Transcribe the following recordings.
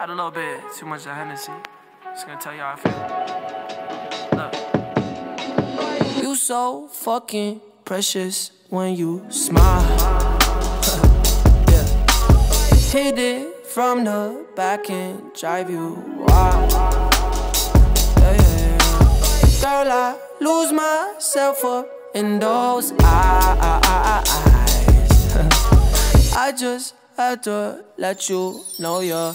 Had a little bit too much of Hennessy. Just gonna tell you I feel. Look. You so fucking precious when you smile. yeah. Hit it from the back and drive you wild. Yeah, yeah. Girl, I lose myself up in those eyes. I just had to let you know you're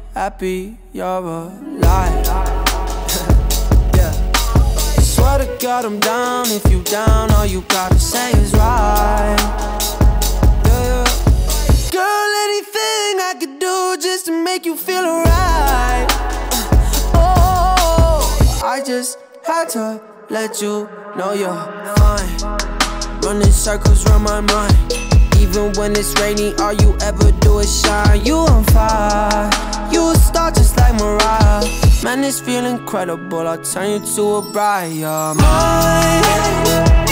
happy you're alive. yeah. Swear to God I'm down. If you down, all you gotta say is right. Yeah. Girl, anything I could do just to make you feel alright. Uh, oh, I just had to let you know you're fine. Running circles around my mind. Even when it's rainy, all you ever do is shine. You on fire, you a star just like Mariah. Man, this feel incredible. I'll turn you to a bride. Mine.